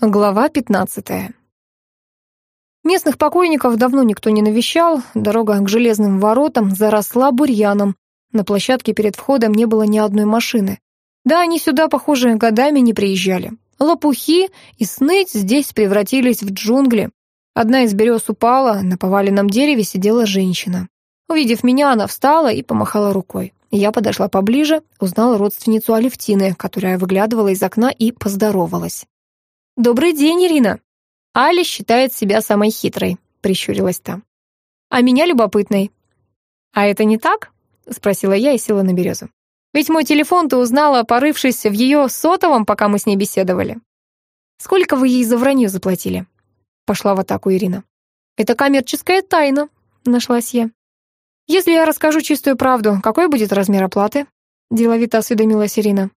Глава 15. Местных покойников давно никто не навещал, дорога к железным воротам заросла бурьяном. На площадке перед входом не было ни одной машины. Да, они сюда, похоже, годами не приезжали. Лопухи и сныть здесь превратились в джунгли. Одна из берез упала, на поваленном дереве сидела женщина. Увидев меня, она встала и помахала рукой. Я подошла поближе, узнала родственницу Алевтины, которая выглядывала из окна и поздоровалась. «Добрый день, Ирина!» «Али считает себя самой хитрой», — прищурилась та. «А меня любопытной». «А это не так?» — спросила я и села на березу. «Ведь мой телефон ты узнала, порывшись в ее сотовом, пока мы с ней беседовали». «Сколько вы ей за вранье заплатили?» Пошла в атаку Ирина. «Это коммерческая тайна», — нашлась я. «Если я расскажу чистую правду, какой будет размер оплаты?» Деловито осведомилась Ирина.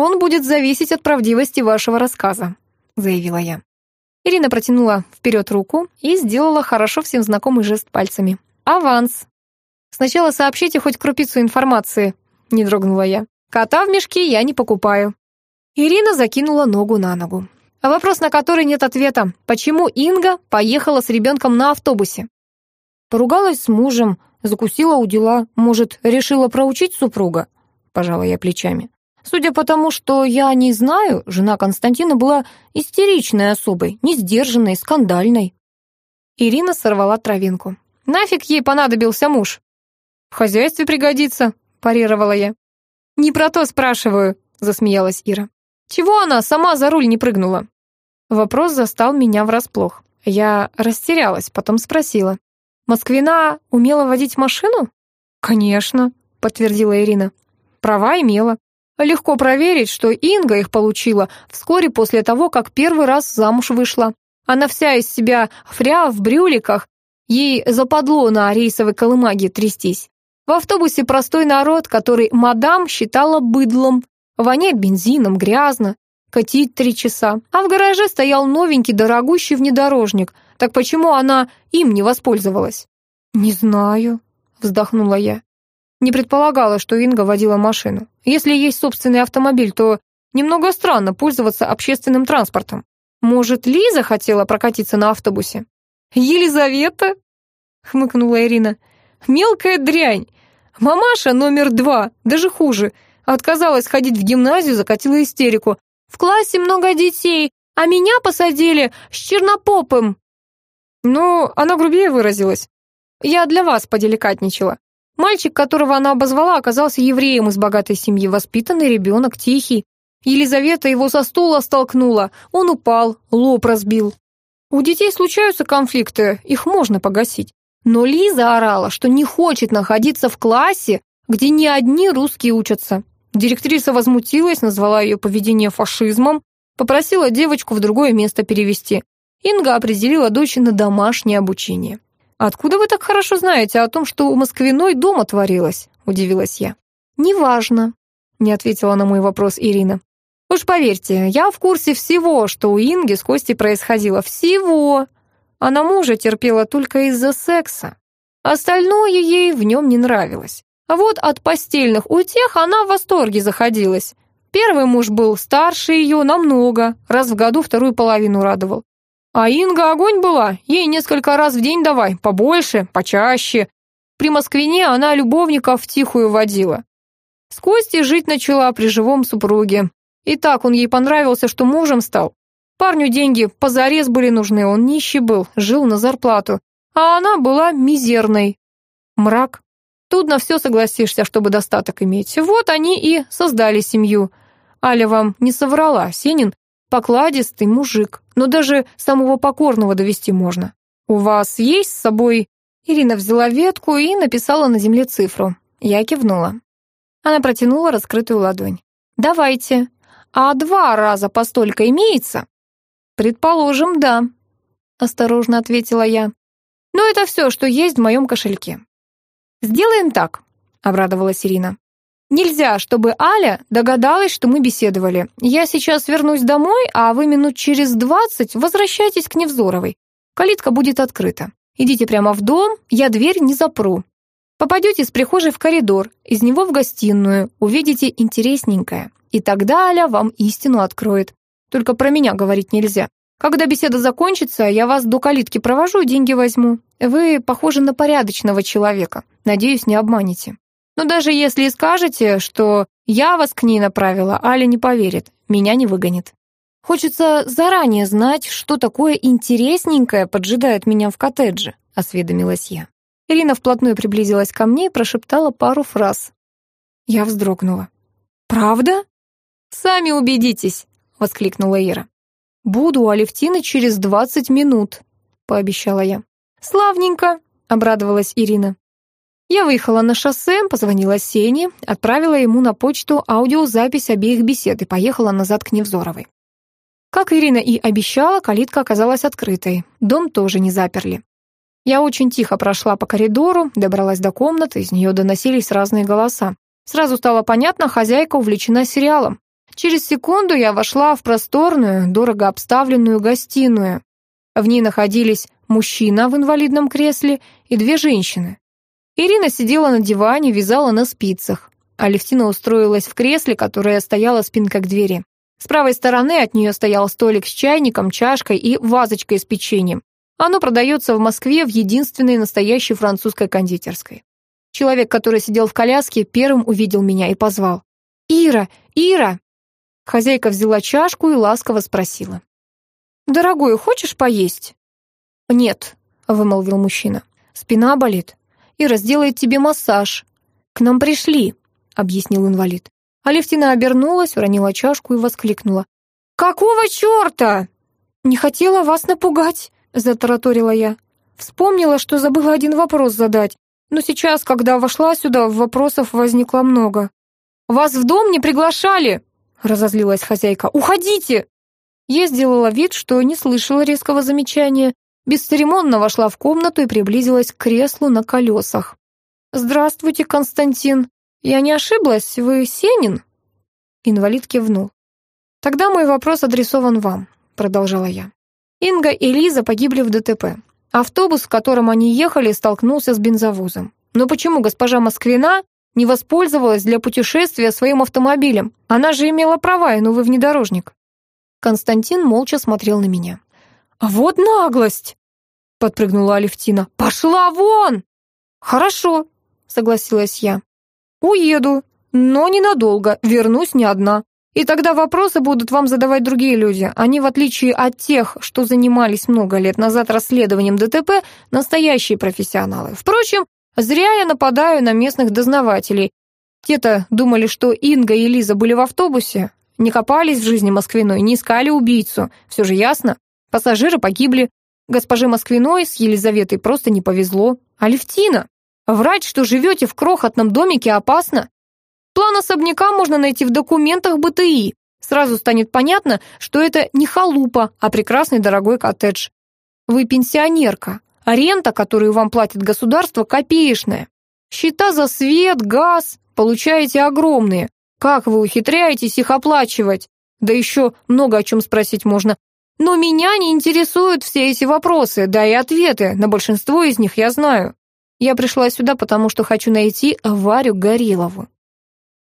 «Он будет зависеть от правдивости вашего рассказа», — заявила я. Ирина протянула вперед руку и сделала хорошо всем знакомый жест пальцами. «Аванс!» «Сначала сообщите хоть крупицу информации», — не дрогнула я. «Кота в мешке я не покупаю». Ирина закинула ногу на ногу. Вопрос, на который нет ответа. Почему Инга поехала с ребенком на автобусе? Поругалась с мужем, закусила у дела. Может, решила проучить супруга? Пожала я плечами. Судя по тому, что я не знаю, жена Константина была истеричной особой, несдержанной, скандальной. Ирина сорвала травинку. «Нафиг ей понадобился муж?» «В хозяйстве пригодится», — парировала я. «Не про то спрашиваю», — засмеялась Ира. «Чего она сама за руль не прыгнула?» Вопрос застал меня врасплох. Я растерялась, потом спросила. «Москвина умела водить машину?» «Конечно», — подтвердила Ирина. «Права имела. Легко проверить, что Инга их получила вскоре после того, как первый раз замуж вышла. Она вся из себя фря в брюликах, ей западло на рейсовой колымаге трястись. В автобусе простой народ, который мадам считала быдлом. Воняет бензином, грязно, катить три часа. А в гараже стоял новенький дорогущий внедорожник. Так почему она им не воспользовалась? «Не знаю», — вздохнула я. Не предполагала, что Инга водила машину. Если есть собственный автомобиль, то немного странно пользоваться общественным транспортом. Может, Лиза хотела прокатиться на автобусе? «Елизавета?» — хмыкнула Ирина. «Мелкая дрянь. Мамаша номер два, даже хуже. Отказалась ходить в гимназию, закатила истерику. В классе много детей, а меня посадили с чернопопым». Ну, она грубее выразилась. Я для вас поделикатничала. Мальчик, которого она обозвала, оказался евреем из богатой семьи, воспитанный ребенок, тихий. Елизавета его со стула столкнула, он упал, лоб разбил. У детей случаются конфликты, их можно погасить. Но Лиза орала, что не хочет находиться в классе, где не одни русские учатся. Директриса возмутилась, назвала ее поведение фашизмом, попросила девочку в другое место перевести. Инга определила дочь на домашнее обучение. «Откуда вы так хорошо знаете о том, что у Москвиной дома творилось?» – удивилась я. «Неважно», – не ответила на мой вопрос Ирина. «Уж поверьте, я в курсе всего, что у Инги с Костей происходило. Всего! Она мужа терпела только из-за секса. Остальное ей в нем не нравилось. А вот от постельных утех она в восторге заходилась. Первый муж был старше ее намного, раз в году вторую половину радовал. А Инга огонь была, ей несколько раз в день давай, побольше, почаще. При Москвине она любовников тихую водила. С Костей жить начала при живом супруге. И так он ей понравился, что мужем стал. Парню деньги позарез были нужны, он нищий был, жил на зарплату. А она была мизерной. Мрак. Тут на все согласишься, чтобы достаток иметь. Вот они и создали семью. Аля вам не соврала, Сенин покладистый мужик, но даже самого покорного довести можно. У вас есть с собой...» Ирина взяла ветку и написала на земле цифру. Я кивнула. Она протянула раскрытую ладонь. «Давайте. А два раза по столько имеется?» «Предположим, да», — осторожно ответила я. «Но это все, что есть в моем кошельке». «Сделаем так», — обрадовалась Ирина. Нельзя, чтобы Аля догадалась, что мы беседовали. Я сейчас вернусь домой, а вы минут через двадцать возвращайтесь к Невзоровой. Калитка будет открыта. Идите прямо в дом, я дверь не запру. Попадете с прихожей в коридор, из него в гостиную, увидите интересненькое. И тогда Аля вам истину откроет. Только про меня говорить нельзя. Когда беседа закончится, я вас до калитки провожу деньги возьму. Вы похожи на порядочного человека. Надеюсь, не обманете. Но даже если и скажете, что я вас к ней направила, Аля не поверит, меня не выгонит. Хочется заранее знать, что такое интересненькое поджидает меня в коттедже, осведомилась я. Ирина вплотную приблизилась ко мне и прошептала пару фраз. Я вздрогнула. «Правда?» «Сами убедитесь», — воскликнула Ира. «Буду у Алевтины через двадцать минут», — пообещала я. «Славненько», — обрадовалась Ирина. Я выехала на шоссе, позвонила Сене, отправила ему на почту аудиозапись обеих бесед и поехала назад к Невзоровой. Как Ирина и обещала, калитка оказалась открытой. Дом тоже не заперли. Я очень тихо прошла по коридору, добралась до комнаты, из нее доносились разные голоса. Сразу стало понятно, хозяйка увлечена сериалом. Через секунду я вошла в просторную, дорого обставленную гостиную. В ней находились мужчина в инвалидном кресле и две женщины. Ирина сидела на диване, вязала на спицах. Алевтина устроилась в кресле, которое стояло спинкой к двери. С правой стороны от нее стоял столик с чайником, чашкой и вазочкой с печеньем. Оно продается в Москве в единственной настоящей французской кондитерской. Человек, который сидел в коляске, первым увидел меня и позвал. «Ира! Ира!» Хозяйка взяла чашку и ласково спросила. «Дорогой, хочешь поесть?» «Нет», — вымолвил мужчина. «Спина болит. Ира сделает тебе массаж». «К нам пришли», — объяснил инвалид. Алевтина обернулась, уронила чашку и воскликнула. «Какого черта?» «Не хотела вас напугать», — затараторила я. Вспомнила, что забыла один вопрос задать, но сейчас, когда вошла сюда, вопросов возникло много. «Вас в дом не приглашали!» — разозлилась хозяйка. «Уходите!» Я сделала вид, что не слышала резкого замечания, бесцеремонно вошла в комнату и приблизилась к креслу на колесах. «Здравствуйте, Константин. Я не ошиблась, вы Сенин?» Инвалид кивнул. «Тогда мой вопрос адресован вам», — продолжала я. Инга и Лиза погибли в ДТП. Автобус, в котором они ехали, столкнулся с бензовозом. Но почему госпожа Москвина не воспользовалась для путешествия своим автомобилем? Она же имела права, и новый внедорожник. Константин молча смотрел на меня. «А вот наглость!» — подпрыгнула Алевтина. «Пошла вон!» «Хорошо», — согласилась я. «Уеду, но ненадолго, вернусь не одна. И тогда вопросы будут вам задавать другие люди. Они, в отличие от тех, что занимались много лет назад расследованием ДТП, настоящие профессионалы. Впрочем, зря я нападаю на местных дознавателей. Те-то думали, что Инга и Лиза были в автобусе, не копались в жизни Москвиной, не искали убийцу. Все же ясно. Пассажиры погибли. Госпоже Москвиной с Елизаветой просто не повезло. Алевтина, врать, что живете в крохотном домике, опасно. План особняка можно найти в документах БТИ. Сразу станет понятно, что это не халупа, а прекрасный дорогой коттедж. Вы пенсионерка, а рента, которую вам платит государство, копеечная. Счета за свет, газ получаете огромные. Как вы ухитряетесь их оплачивать? Да еще много о чем спросить можно. Но меня не интересуют все эти вопросы, да и ответы. На большинство из них я знаю. Я пришла сюда, потому что хочу найти Варю Горелову.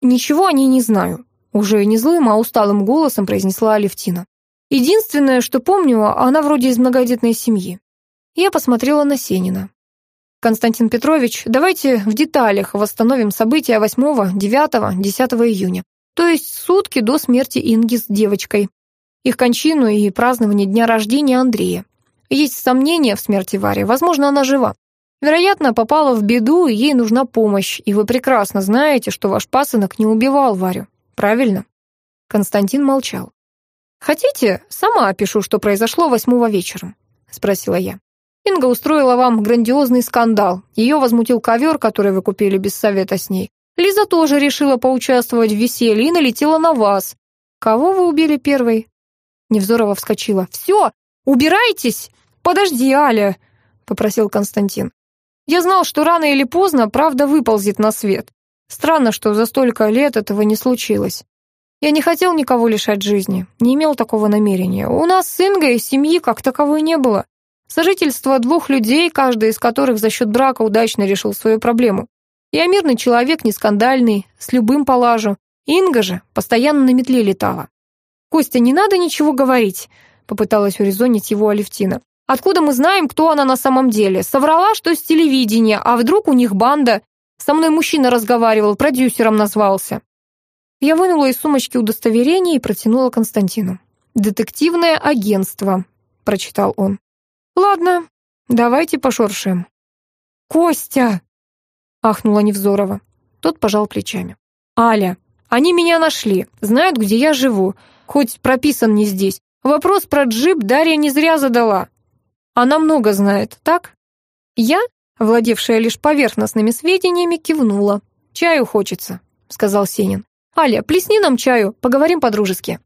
«Ничего о ней не знаю», — уже не злым, а усталым голосом произнесла Алевтина. «Единственное, что помню, она вроде из многодетной семьи». Я посмотрела на Сенина. «Константин Петрович, давайте в деталях восстановим события 8, 9, 10 июня, то есть сутки до смерти Инги с девочкой, их кончину и празднование дня рождения Андрея. Есть сомнения в смерти Вари, возможно, она жива. Вероятно, попала в беду, и ей нужна помощь, и вы прекрасно знаете, что ваш пасынок не убивал Варю. Правильно?» Константин молчал. «Хотите, сама опишу, что произошло восьмого вечером?» — спросила я. «Инга устроила вам грандиозный скандал. Ее возмутил ковер, который вы купили без совета с ней. Лиза тоже решила поучаствовать в веселье и налетела на вас. Кого вы убили первой?» Невзорова вскочила. «Все, убирайтесь! Подожди, Аля!» — попросил Константин. Я знал, что рано или поздно правда выползет на свет. Странно, что за столько лет этого не случилось. Я не хотел никого лишать жизни, не имел такого намерения. У нас с Ингой семьи как таковой не было. Сожительство двух людей, каждый из которых за счет брака удачно решил свою проблему. Я мирный человек, не скандальный, с любым полажу. Инга же постоянно на метле летала. «Костя, не надо ничего говорить», — попыталась урезонить его Алевтина. «Откуда мы знаем, кто она на самом деле? Соврала, что с телевидения, а вдруг у них банда? Со мной мужчина разговаривал, продюсером назвался». Я вынула из сумочки удостоверение и протянула Константину. «Детективное агентство», — прочитал он. «Ладно, давайте пошоршаем». «Костя!» — ахнула Невзорова. Тот пожал плечами. «Аля, они меня нашли, знают, где я живу, хоть прописан не здесь. Вопрос про джип Дарья не зря задала. Она много знает, так?» Я, владевшая лишь поверхностными сведениями, кивнула. «Чаю хочется», — сказал Сенин. «Аля, плесни нам чаю, поговорим по-дружески».